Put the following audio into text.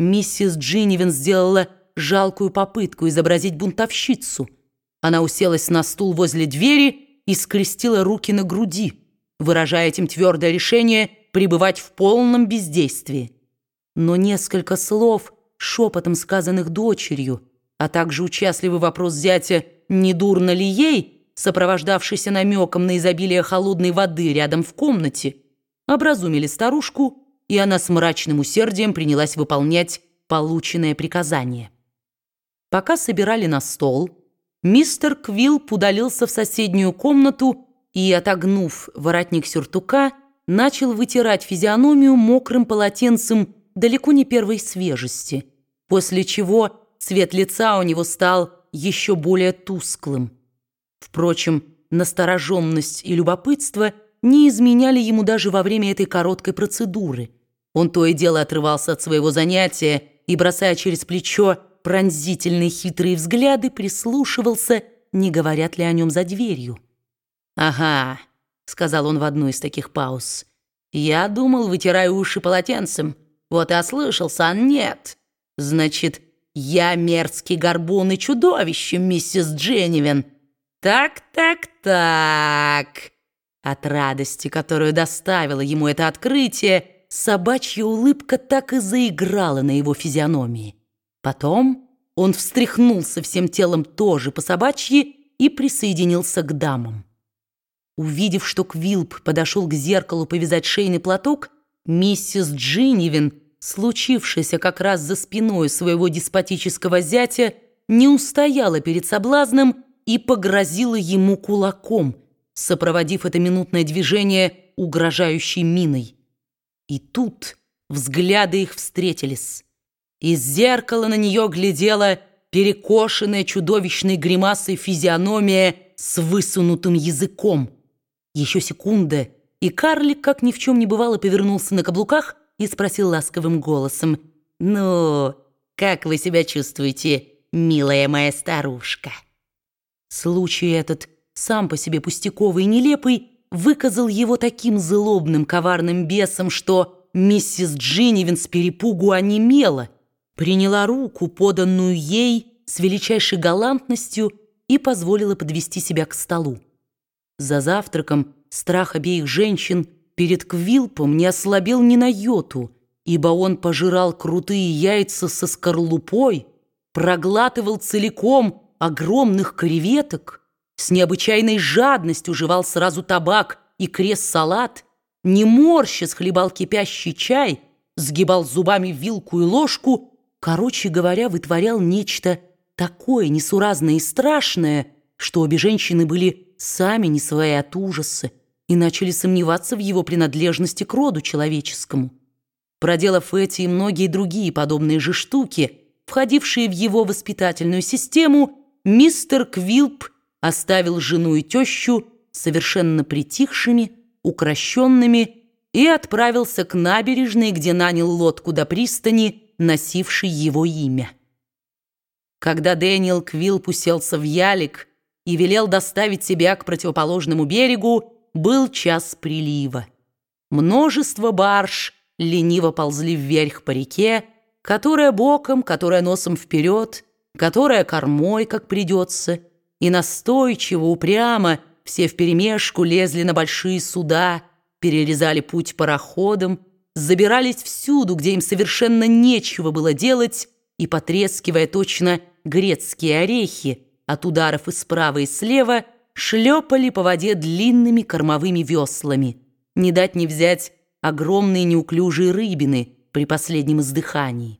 миссис Джиннивен сделала жалкую попытку изобразить бунтовщицу. Она уселась на стул возле двери и скрестила руки на груди, выражая этим твердое решение пребывать в полном бездействии. Но несколько слов, шепотом сказанных дочерью, а также участливый вопрос зятя «не дурно ли ей?», сопровождавшийся намеком на изобилие холодной воды рядом в комнате, образумили старушку, и она с мрачным усердием принялась выполнять полученное приказание. Пока собирали на стол, мистер Квилп удалился в соседнюю комнату и, отогнув воротник сюртука, начал вытирать физиономию мокрым полотенцем далеко не первой свежести, после чего цвет лица у него стал еще более тусклым. Впрочем, настороженность и любопытство не изменяли ему даже во время этой короткой процедуры. Он то и дело отрывался от своего занятия и, бросая через плечо пронзительные хитрые взгляды, прислушивался, не говорят ли о нем за дверью. «Ага», — сказал он в одну из таких пауз, — «я думал, вытираю уши полотенцем. Вот и ослышался, а нет. Значит, я мерзкий горбун и чудовище, миссис Дженнивен. Так, так, так». От радости, которую доставило ему это открытие, собачья улыбка так и заиграла на его физиономии. Потом он встряхнулся всем телом тоже по собачьи и присоединился к дамам. Увидев, что Квилп подошел к зеркалу повязать шейный платок, миссис Джиннивен, случившаяся как раз за спиной своего деспотического зятя, не устояла перед соблазном и погрозила ему кулаком, сопроводив это минутное движение угрожающей миной. И тут взгляды их встретились. Из зеркала на нее глядела перекошенная чудовищной гримасой физиономия с высунутым языком. Еще секунда, и карлик, как ни в чем не бывало, повернулся на каблуках и спросил ласковым голосом, «Ну, как вы себя чувствуете, милая моя старушка?» Случай этот, сам по себе пустяковый и нелепый, выказал его таким злобным коварным бесом, что миссис Джиннивен с перепугу онемела, приняла руку, поданную ей с величайшей галантностью и позволила подвести себя к столу. За завтраком страх обеих женщин перед Квилпом не ослабел ни на йоту, ибо он пожирал крутые яйца со скорлупой, проглатывал целиком огромных креветок, с необычайной жадностью жевал сразу табак и крест-салат, не морща хлебал кипящий чай, сгибал зубами вилку и ложку, короче говоря, вытворял нечто такое несуразное и страшное, что обе женщины были сами не свои от ужаса и начали сомневаться в его принадлежности к роду человеческому. Проделав эти и многие другие подобные же штуки, входившие в его воспитательную систему, мистер Квилп оставил жену и тещу совершенно притихшими, укращенными и отправился к набережной, где нанял лодку до пристани, носившей его имя. Когда Дэниел Квилп уселся в ялик и велел доставить себя к противоположному берегу, был час прилива. Множество барж лениво ползли вверх по реке, которая боком, которая носом вперед, которая кормой, как придется — и настойчиво, упрямо все вперемешку лезли на большие суда, перерезали путь пароходам, забирались всюду, где им совершенно нечего было делать, и, потрескивая точно грецкие орехи от ударов и справа, и слева, шлепали по воде длинными кормовыми веслами. Не дать не взять огромные неуклюжие рыбины при последнем издыхании.